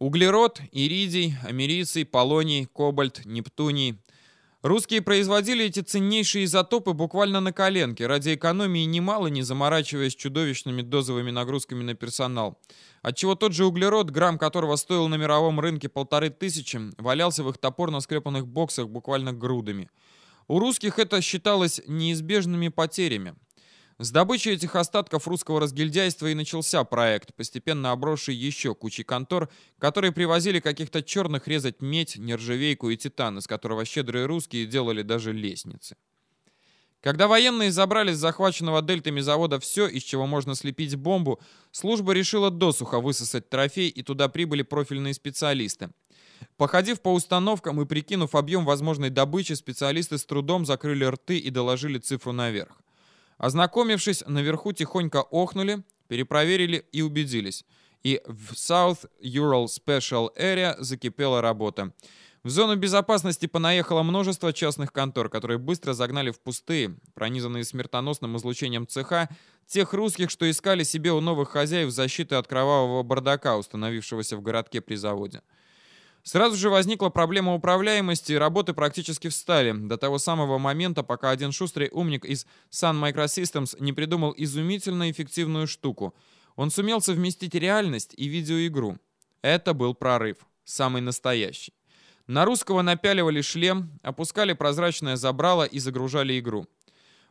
Углерод, иридий, америций, полоний, кобальт, нептуний. Русские производили эти ценнейшие изотопы буквально на коленке, ради экономии немало не заморачиваясь чудовищными дозовыми нагрузками на персонал. Отчего тот же углерод, грамм которого стоил на мировом рынке полторы тысячи, валялся в их топорно скрепанных боксах буквально грудами. У русских это считалось неизбежными потерями. С добычей этих остатков русского разгильдяйства и начался проект, постепенно обросший еще кучей контор, которые привозили каких-то черных резать медь, нержавейку и титан, из которого щедрые русские делали даже лестницы. Когда военные забрали с захваченного дельтами завода все, из чего можно слепить бомбу, служба решила досуха высосать трофей, и туда прибыли профильные специалисты. Походив по установкам и прикинув объем возможной добычи, специалисты с трудом закрыли рты и доложили цифру наверх. Ознакомившись, наверху тихонько охнули, перепроверили и убедились. И в South Ural Special Area закипела работа. В зону безопасности понаехало множество частных контор, которые быстро загнали в пустые, пронизанные смертоносным излучением цеха, тех русских, что искали себе у новых хозяев защиты от кровавого бардака, установившегося в городке при заводе. Сразу же возникла проблема управляемости, и работы практически встали, до того самого момента, пока один шустрый умник из Sun Microsystems не придумал изумительно эффективную штуку. Он сумел совместить реальность и видеоигру. Это был прорыв, самый настоящий. На русского напяливали шлем, опускали прозрачное забрало и загружали игру.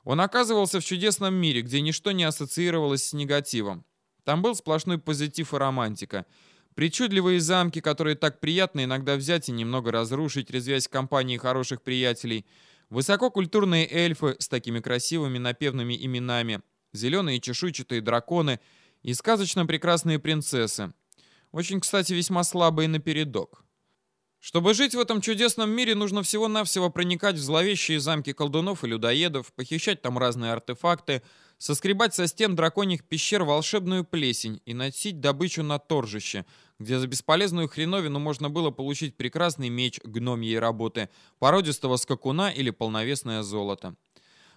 Он оказывался в чудесном мире, где ничто не ассоциировалось с негативом. Там был сплошной позитив и романтика – Причудливые замки, которые так приятно иногда взять и немного разрушить, резвясь в компании хороших приятелей. Высококультурные эльфы с такими красивыми напевными именами. Зеленые чешуйчатые драконы и сказочно прекрасные принцессы. Очень, кстати, весьма слабые напередок. Чтобы жить в этом чудесном мире, нужно всего-навсего проникать в зловещие замки колдунов и людоедов, похищать там разные артефакты, соскребать со стен драконьих пещер волшебную плесень и носить добычу на торжище, где за бесполезную хреновину можно было получить прекрасный меч гномьей работы, породистого скакуна или полновесное золото.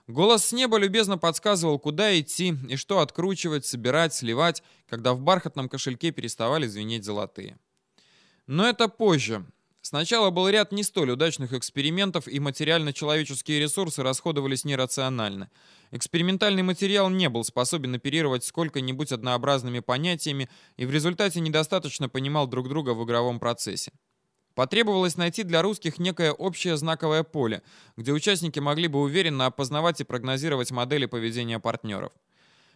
Голос с неба любезно подсказывал, куда идти и что откручивать, собирать, сливать, когда в бархатном кошельке переставали звенеть золотые. Но это позже. Сначала был ряд не столь удачных экспериментов, и материально-человеческие ресурсы расходовались нерационально. Экспериментальный материал не был способен оперировать сколько-нибудь однообразными понятиями и в результате недостаточно понимал друг друга в игровом процессе. Потребовалось найти для русских некое общее знаковое поле, где участники могли бы уверенно опознавать и прогнозировать модели поведения партнеров.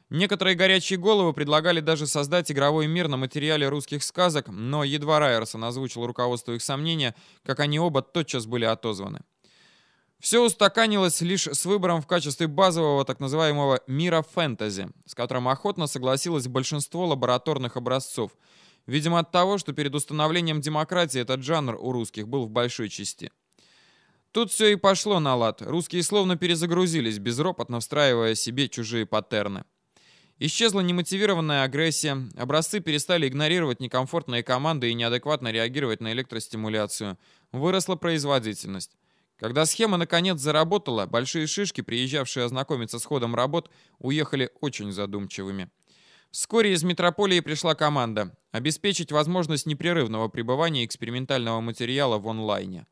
Некоторые горячие головы предлагали даже создать игровой мир на материале русских сказок, но едва Райерсон озвучил руководству их сомнения, как они оба тотчас были отозваны. Все устаканилось лишь с выбором в качестве базового так называемого «мира фэнтези», с которым охотно согласилось большинство лабораторных образцов, видимо от того, что перед установлением демократии этот жанр у русских был в большой части. Тут все и пошло на лад, русские словно перезагрузились, безропотно встраивая себе чужие паттерны. Исчезла немотивированная агрессия, образцы перестали игнорировать некомфортные команды и неадекватно реагировать на электростимуляцию. Выросла производительность. Когда схема наконец заработала, большие шишки, приезжавшие ознакомиться с ходом работ, уехали очень задумчивыми. Вскоре из метрополии пришла команда обеспечить возможность непрерывного пребывания экспериментального материала в онлайне.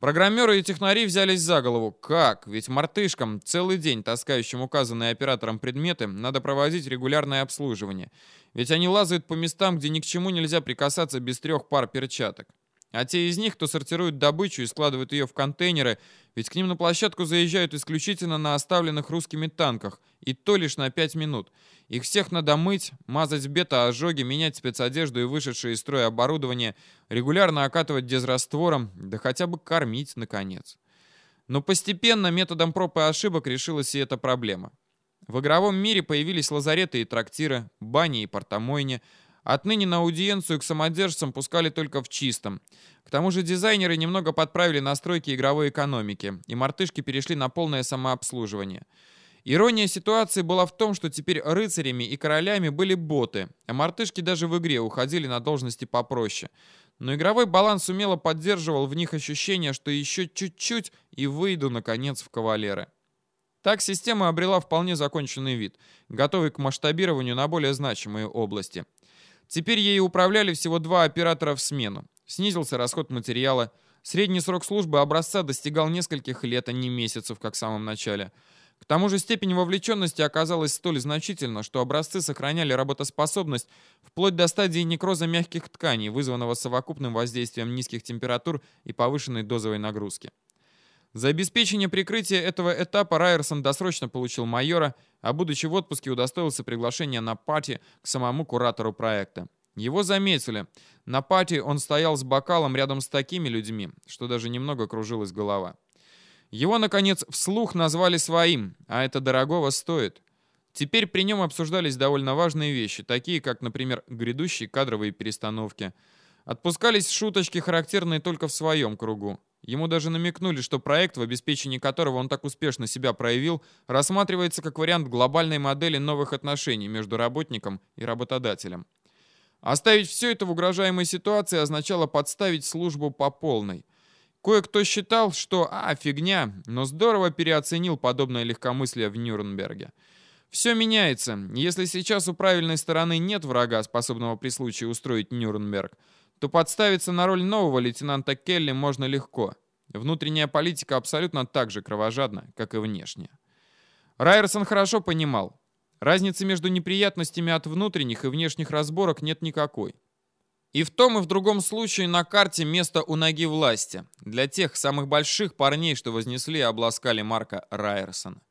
Программеры и технари взялись за голову. Как? Ведь мартышкам, целый день таскающим указанные оператором предметы, надо проводить регулярное обслуживание. Ведь они лазают по местам, где ни к чему нельзя прикасаться без трех пар перчаток. А те из них, кто сортирует добычу и складывает ее в контейнеры, ведь к ним на площадку заезжают исключительно на оставленных русскими танках, и то лишь на 5 минут. Их всех надо мыть, мазать бета-ожоги, менять спецодежду и вышедшее из строя оборудование, регулярно окатывать дезраствором, да хотя бы кормить, наконец. Но постепенно методом проб и ошибок решилась и эта проблема. В игровом мире появились лазареты и трактиры, бани и портомойни, Отныне на аудиенцию к самодержцам пускали только в чистом. К тому же дизайнеры немного подправили настройки игровой экономики, и мартышки перешли на полное самообслуживание. Ирония ситуации была в том, что теперь рыцарями и королями были боты, а мартышки даже в игре уходили на должности попроще. Но игровой баланс умело поддерживал в них ощущение, что еще чуть-чуть и выйду, наконец, в кавалеры. Так система обрела вполне законченный вид, готовый к масштабированию на более значимые области – Теперь ей управляли всего два оператора в смену. Снизился расход материала. Средний срок службы образца достигал нескольких лет, а не месяцев, как в самом начале. К тому же степень вовлеченности оказалась столь значительна, что образцы сохраняли работоспособность вплоть до стадии некроза мягких тканей, вызванного совокупным воздействием низких температур и повышенной дозовой нагрузки. За обеспечение прикрытия этого этапа Райерсон досрочно получил майора, а будучи в отпуске удостоился приглашения на пати к самому куратору проекта. Его заметили. На пати он стоял с бокалом рядом с такими людьми, что даже немного кружилась голова. Его, наконец, вслух назвали своим, а это дорогого стоит. Теперь при нем обсуждались довольно важные вещи, такие как, например, грядущие кадровые перестановки. Отпускались шуточки, характерные только в своем кругу. Ему даже намекнули, что проект, в обеспечении которого он так успешно себя проявил, рассматривается как вариант глобальной модели новых отношений между работником и работодателем. Оставить все это в угрожаемой ситуации означало подставить службу по полной – Кое-кто считал, что «а, фигня», но здорово переоценил подобное легкомыслие в Нюрнберге. Все меняется. Если сейчас у правильной стороны нет врага, способного при случае устроить Нюрнберг, то подставиться на роль нового лейтенанта Келли можно легко. Внутренняя политика абсолютно так же кровожадна, как и внешняя. Райерсон хорошо понимал. Разницы между неприятностями от внутренних и внешних разборок нет никакой. И в том и в другом случае на карте место у ноги власти. Для тех самых больших парней, что вознесли и обласкали Марка Райерсона.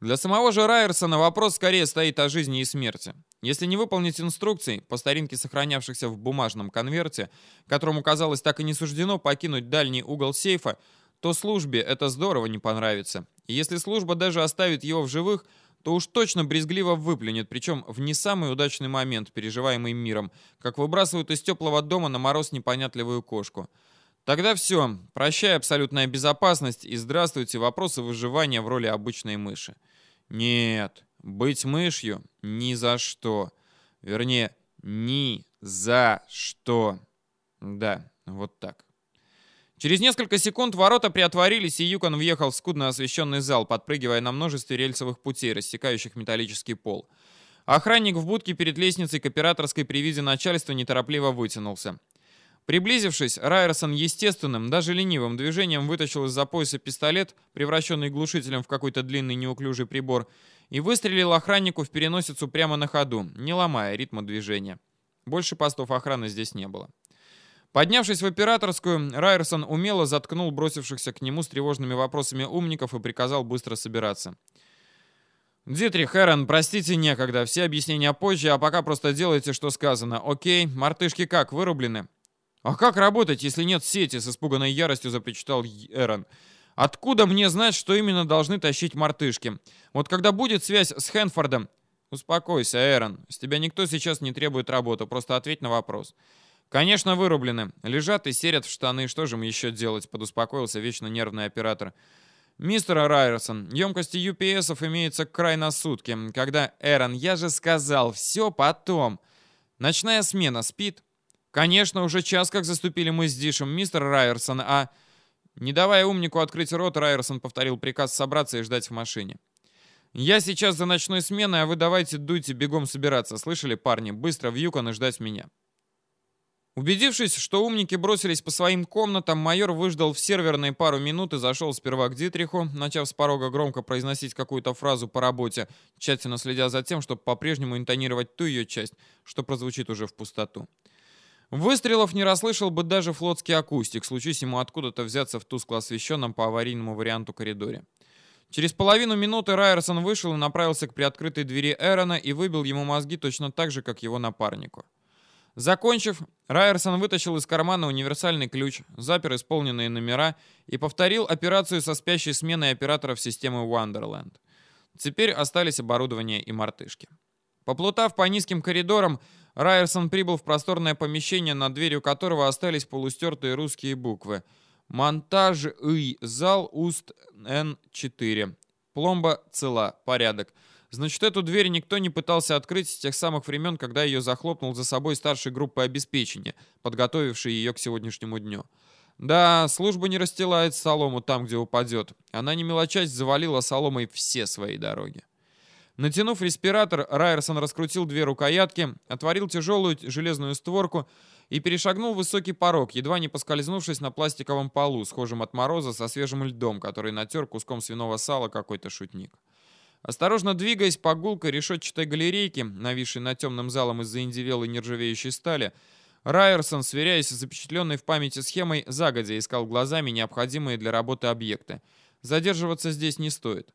Для самого же Райерсона вопрос скорее стоит о жизни и смерти. Если не выполнить инструкций, по старинке сохранявшихся в бумажном конверте, которому, казалось, так и не суждено покинуть дальний угол сейфа, то службе это здорово не понравится. И если служба даже оставит его в живых – то уж точно брезгливо выплюнет, причем в не самый удачный момент, переживаемый миром, как выбрасывают из теплого дома на мороз непонятливую кошку. Тогда все, прощай абсолютная безопасность и здравствуйте вопросы выживания в роли обычной мыши. Нет, быть мышью ни за что. Вернее, ни за что. Да, вот так. Через несколько секунд ворота приотворились, и Юкон въехал в скудно освещенный зал, подпрыгивая на множестве рельсовых путей, рассекающих металлический пол. Охранник в будке перед лестницей к операторской при виде начальства неторопливо вытянулся. Приблизившись, Райерсон естественным, даже ленивым движением вытащил из-за пояса пистолет, превращенный глушителем в какой-то длинный неуклюжий прибор, и выстрелил охраннику в переносицу прямо на ходу, не ломая ритма движения. Больше постов охраны здесь не было. Поднявшись в операторскую, Райерсон умело заткнул бросившихся к нему с тревожными вопросами умников и приказал быстро собираться. «Дитрих, Эрон, простите, некогда. Все объяснения позже, а пока просто делайте, что сказано. Окей, мартышки как, вырублены?» «А как работать, если нет сети?» — с испуганной яростью запричитал Эрон. «Откуда мне знать, что именно должны тащить мартышки? Вот когда будет связь с Хэнфордом...» «Успокойся, Эрон. С тебя никто сейчас не требует работы. Просто ответь на вопрос». «Конечно, вырублены. Лежат и серят в штаны. Что же мы еще делать?» — подуспокоился вечно нервный оператор. «Мистер Райерсон, емкости UPS имеется край на сутки. Когда Эрон, я же сказал, все потом. Ночная смена спит?» «Конечно, уже час как заступили мы с Дишем, мистер Райерсон, а...» Не давая умнику открыть рот, Райерсон повторил приказ собраться и ждать в машине. «Я сейчас за ночной сменой, а вы давайте дуйте бегом собираться. Слышали, парни? Быстро в Юкон и ждать меня». Убедившись, что умники бросились по своим комнатам, майор выждал в серверной пару минут и зашел сперва к Дитриху, начав с порога громко произносить какую-то фразу по работе, тщательно следя за тем, чтобы по-прежнему интонировать ту ее часть, что прозвучит уже в пустоту. Выстрелов не расслышал бы даже флотский акустик, случись ему откуда-то взяться в тускло освещенном по аварийному варианту коридоре. Через половину минуты Райерсон вышел и направился к приоткрытой двери Эрона и выбил ему мозги точно так же, как его напарнику. Закончив, Райерсон вытащил из кармана универсальный ключ, запер исполненные номера и повторил операцию со спящей сменой операторов системы Wonderland. Теперь остались оборудование и мартышки. Поплутав по низким коридорам, Райерсон прибыл в просторное помещение, над дверью которого остались полустертые русские буквы. «Монтаж и зал уст Н4». Пломба цела. Порядок. Значит, эту дверь никто не пытался открыть с тех самых времен, когда ее захлопнул за собой старшей группой обеспечения, подготовившей ее к сегодняшнему дню. Да, служба не расстилает солому там, где упадет. Она не мелочась завалила соломой все свои дороги. Натянув респиратор, Райерсон раскрутил две рукоятки, отворил тяжелую железную створку и перешагнул высокий порог, едва не поскользнувшись на пластиковом полу, схожем от мороза со свежим льдом, который натер куском свиного сала какой-то шутник. Осторожно двигаясь по гулкой решетчатой галерейке, нависшей над темным залом из-за индивелой нержавеющей стали, Райерсон, сверяясь с запечатленной в памяти схемой, загодя искал глазами необходимые для работы объекты. Задерживаться здесь не стоит.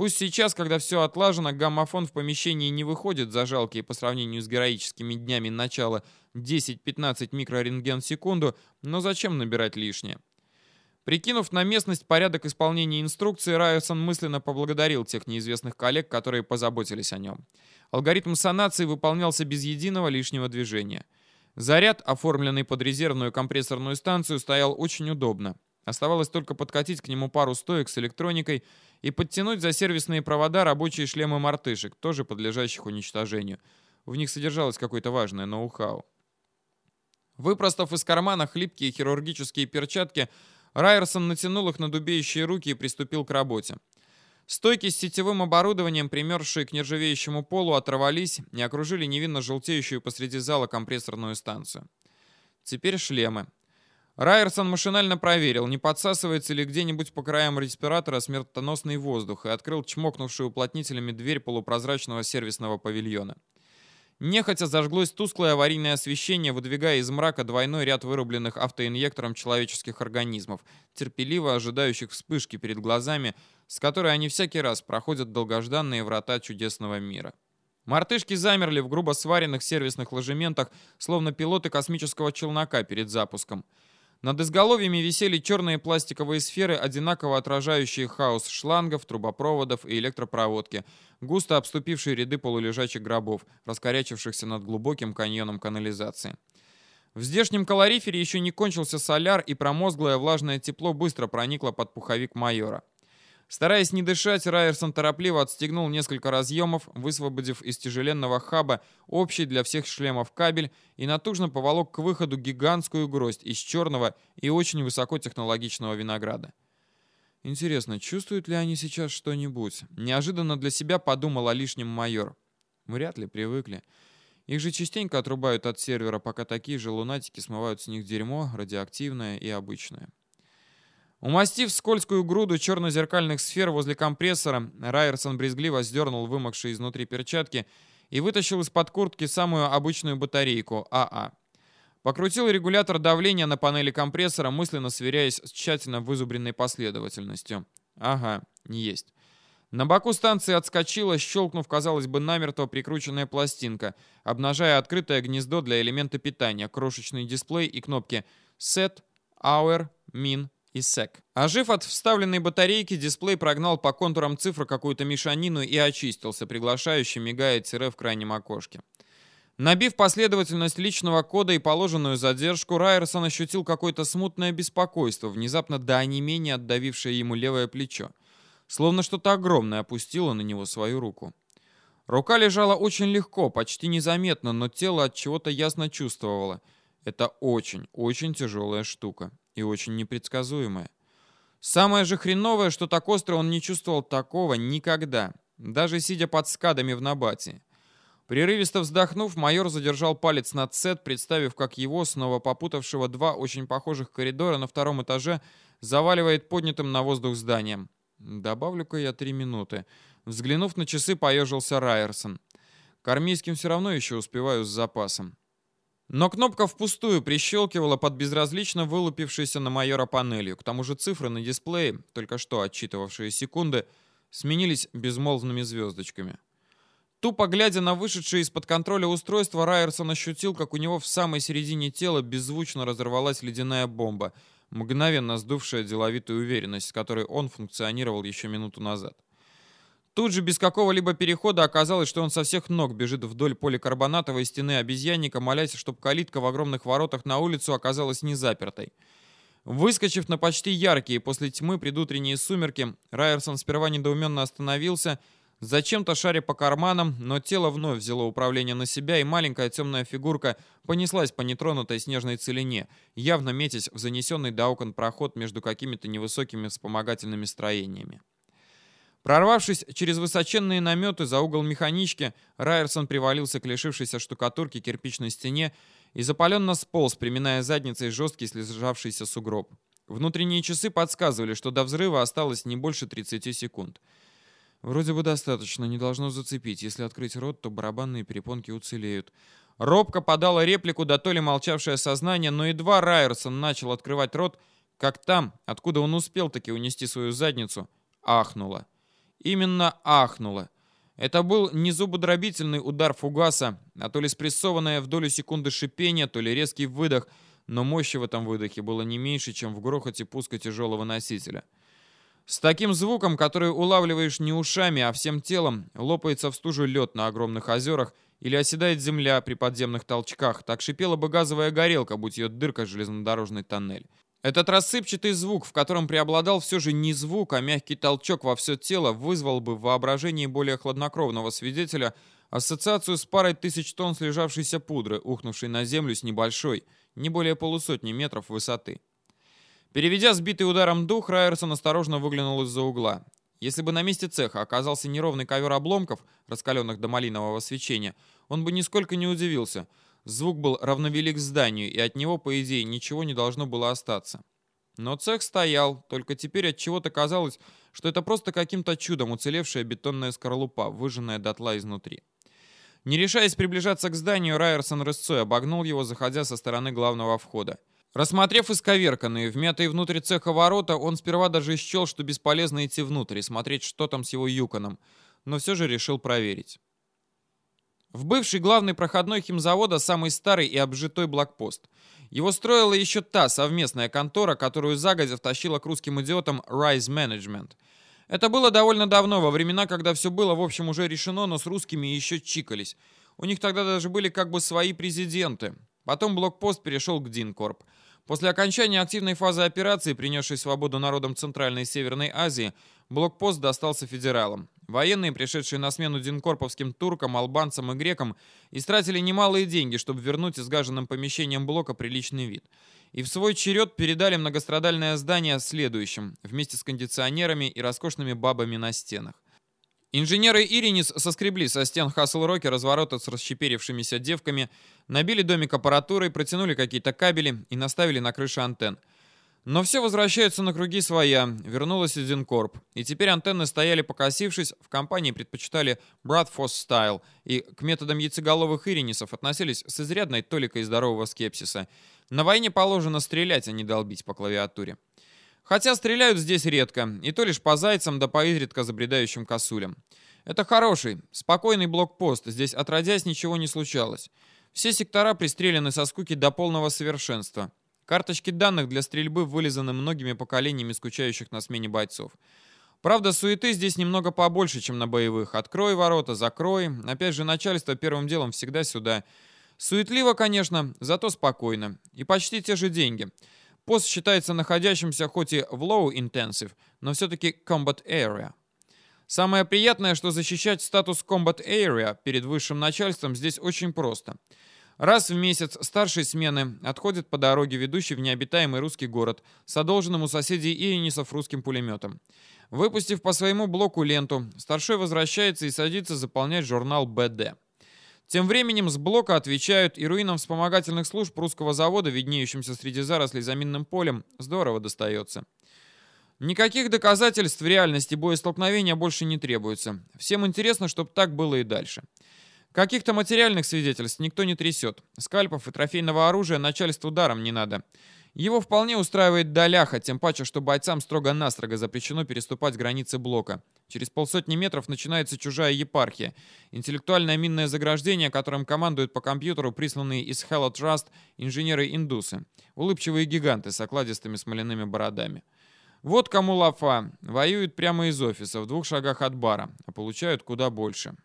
Пусть сейчас, когда все отлажено, гаммофон в помещении не выходит за жалкие по сравнению с героическими днями начала 10-15 микрорентген в секунду, но зачем набирать лишнее? Прикинув на местность порядок исполнения инструкции, Райерсон мысленно поблагодарил тех неизвестных коллег, которые позаботились о нем. Алгоритм санации выполнялся без единого лишнего движения. Заряд, оформленный под резервную компрессорную станцию, стоял очень удобно. Оставалось только подкатить к нему пару стоек с электроникой и подтянуть за сервисные провода рабочие шлемы мартышек, тоже подлежащих уничтожению. В них содержалось какое-то важное ноу-хау. Выпростав из кармана хлипкие хирургические перчатки, Райерсон натянул их на дубеющие руки и приступил к работе. Стойки с сетевым оборудованием, примерзшие к нержавеющему полу, оторвались и окружили невинно желтеющую посреди зала компрессорную станцию. Теперь шлемы. Райерсон машинально проверил, не подсасывается ли где-нибудь по краям респиратора смертоносный воздух, и открыл чмокнувшую уплотнителями дверь полупрозрачного сервисного павильона. Нехотя зажглось тусклое аварийное освещение, выдвигая из мрака двойной ряд вырубленных автоинъектором человеческих организмов, терпеливо ожидающих вспышки перед глазами, с которой они всякий раз проходят долгожданные врата чудесного мира. Мартышки замерли в грубо сваренных сервисных ложементах, словно пилоты космического челнока перед запуском. Над изголовьями висели черные пластиковые сферы, одинаково отражающие хаос шлангов, трубопроводов и электропроводки, густо обступившие ряды полулежачих гробов, раскорячившихся над глубоким каньоном канализации. В здешнем колорифере еще не кончился соляр, и промозглое влажное тепло быстро проникло под пуховик майора. Стараясь не дышать, Райерсон торопливо отстегнул несколько разъемов, высвободив из тяжеленного хаба общий для всех шлемов кабель и натужно поволок к выходу гигантскую гроздь из черного и очень высокотехнологичного винограда. Интересно, чувствуют ли они сейчас что-нибудь? Неожиданно для себя подумал о лишнем майор. Вряд ли привыкли. Их же частенько отрубают от сервера, пока такие же лунатики смывают с них дерьмо, радиоактивное и обычное. Умастив скользкую груду черно-зеркальных сфер возле компрессора, Райерсон брезгливо сдернул вымокшие изнутри перчатки и вытащил из-под куртки самую обычную батарейку АА. А. Покрутил регулятор давления на панели компрессора, мысленно сверяясь с тщательно вызубренной последовательностью. Ага, есть. На боку станции отскочила, щелкнув, казалось бы, намертво прикрученная пластинка, обнажая открытое гнездо для элемента питания, крошечный дисплей и кнопки Set, Hour, Min, и сек. Ожив от вставленной батарейки, дисплей прогнал по контурам цифр какую-то мешанину и очистился, приглашающий мигая тире в крайнем окошке. Набив последовательность личного кода и положенную задержку, Райерсон ощутил какое-то смутное беспокойство, внезапно до онемения отдавившее ему левое плечо. Словно что-то огромное опустило на него свою руку. Рука лежала очень легко, почти незаметно, но тело от чего-то ясно чувствовало. Это очень, очень тяжелая штука и очень непредсказуемое. Самое же хреновое, что так остро он не чувствовал такого никогда, даже сидя под скадами в Набате. Прерывисто вздохнув, майор задержал палец над сет, представив, как его, снова попутавшего два очень похожих коридора на втором этаже, заваливает поднятым на воздух зданием. Добавлю-ка я три минуты. Взглянув на часы, поежился Райерсон. К армейским все равно еще успеваю с запасом. Но кнопка впустую прищелкивала под безразлично вылупившейся на майора панелью. К тому же цифры на дисплее, только что отчитывавшие секунды, сменились безмолвными звездочками. Тупо глядя на вышедшее из-под контроля устройство, Райерсон ощутил, как у него в самой середине тела беззвучно разорвалась ледяная бомба, мгновенно сдувшая деловитую уверенность, с которой он функционировал еще минуту назад. Тут же без какого-либо перехода оказалось, что он со всех ног бежит вдоль поликарбонатовой стены обезьянника, молясь, чтобы калитка в огромных воротах на улицу оказалась не запертой. Выскочив на почти яркие после тьмы предутренние сумерки, Райерсон сперва недоуменно остановился, зачем-то шаря по карманам, но тело вновь взяло управление на себя, и маленькая темная фигурка понеслась по нетронутой снежной целине, явно метясь в занесенный до окон проход между какими-то невысокими вспомогательными строениями. Прорвавшись через высоченные наметы за угол механички, Райерсон привалился к лишившейся штукатурки кирпичной стене и запаленно сполз, приминая задницей жесткий слежавшийся сугроб. Внутренние часы подсказывали, что до взрыва осталось не больше 30 секунд. Вроде бы достаточно, не должно зацепить. Если открыть рот, то барабанные перепонки уцелеют. Робко подала реплику, да то ли молчавшее сознание, но едва Райерсон начал открывать рот, как там, откуда он успел таки унести свою задницу, ахнуло. Именно ахнуло. Это был не зубодробительный удар фугаса, а то ли спрессованное в долю секунды шипение, то ли резкий выдох, но мощи в этом выдохе было не меньше, чем в грохоте пуска тяжелого носителя. С таким звуком, который улавливаешь не ушами, а всем телом, лопается в стужу лед на огромных озерах или оседает земля при подземных толчках, так шипела бы газовая горелка, будь ее дырка железнодорожный тоннель. Этот рассыпчатый звук, в котором преобладал все же не звук, а мягкий толчок во все тело, вызвал бы в воображении более хладнокровного свидетеля ассоциацию с парой тысяч тонн слежавшейся пудры, ухнувшей на землю с небольшой, не более полусотни метров высоты. Переведя сбитый ударом дух, Райерсон осторожно выглянул из-за угла. Если бы на месте цеха оказался неровный ковер обломков, раскаленных до малинового свечения, он бы нисколько не удивился — Звук был равновелик зданию, и от него, по идее, ничего не должно было остаться. Но цех стоял, только теперь от чего-то казалось, что это просто каким-то чудом уцелевшая бетонная скорлупа, выжженная дотла изнутри. Не решаясь приближаться к зданию, Райерсон рысцой обогнул его, заходя со стороны главного входа. Рассмотрев исковерканные, вмятые внутрь цеха ворота, он сперва даже счел, что бесполезно идти внутрь и смотреть, что там с его юконом, но все же решил проверить. В бывший главный проходной химзавода самый старый и обжитой блокпост. Его строила еще та совместная контора, которую загодя втащила к русским идиотам Rise Management. Это было довольно давно, во времена, когда все было, в общем, уже решено, но с русскими еще чикались. У них тогда даже были как бы свои президенты. Потом блокпост перешел к Динкорп. После окончания активной фазы операции, принесшей свободу народам Центральной и Северной Азии, блокпост достался федералам. Военные, пришедшие на смену динкорповским туркам, албанцам и грекам, истратили немалые деньги, чтобы вернуть изгаженным помещениям блока приличный вид. И в свой черед передали многострадальное здание следующим, вместе с кондиционерами и роскошными бабами на стенах. Инженеры Иринис соскребли со стен Хасл-Роки разворота с расщеперившимися девками, набили домик аппаратурой, протянули какие-то кабели и наставили на крыше антенн. Но все возвращается на круги своя, вернулась Зинкорп. И теперь антенны стояли покосившись, в компании предпочитали Bradford Style и к методам яйцеголовых иринисов относились с изрядной толикой здорового скепсиса. На войне положено стрелять, а не долбить по клавиатуре. Хотя стреляют здесь редко, и то лишь по зайцам да по изредка забредающим косулям. Это хороший, спокойный блокпост, здесь отродясь ничего не случалось. Все сектора пристреляны со скуки до полного совершенства. Карточки данных для стрельбы вылизаны многими поколениями скучающих на смене бойцов. Правда, суеты здесь немного побольше, чем на боевых. Открой ворота, закрой. Опять же, начальство первым делом всегда сюда. Суетливо, конечно, зато спокойно. И почти те же деньги. Пост считается находящимся хоть и в low intensive, но все-таки combat area. Самое приятное, что защищать статус combat area перед высшим начальством здесь очень просто – Раз в месяц старшей смены отходит по дороге, ведущей в необитаемый русский город, с одолженным у соседей Иринисов русским пулеметом. Выпустив по своему блоку ленту, старшой возвращается и садится заполнять журнал БД. Тем временем с блока отвечают, и руинам вспомогательных служб русского завода, виднеющимся среди зарослей за минным полем, здорово достается. Никаких доказательств реальности боестолкновения больше не требуется. Всем интересно, чтобы так было и дальше. Каких-то материальных свидетельств никто не трясет. Скальпов и трофейного оружия начальству даром не надо. Его вполне устраивает доляха, тем паче, что бойцам строго-настрого запрещено переступать границы блока. Через полсотни метров начинается чужая епархия. Интеллектуальное минное заграждение, которым командуют по компьютеру присланные из Hello Trust инженеры-индусы. Улыбчивые гиганты с окладистыми смоляными бородами. Вот кому лафа. Воюют прямо из офиса, в двух шагах от бара, а получают куда больше.